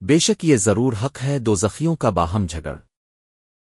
بے شک یہ ضرور حق ہے دو زخیوں کا باہم جھگڑ۔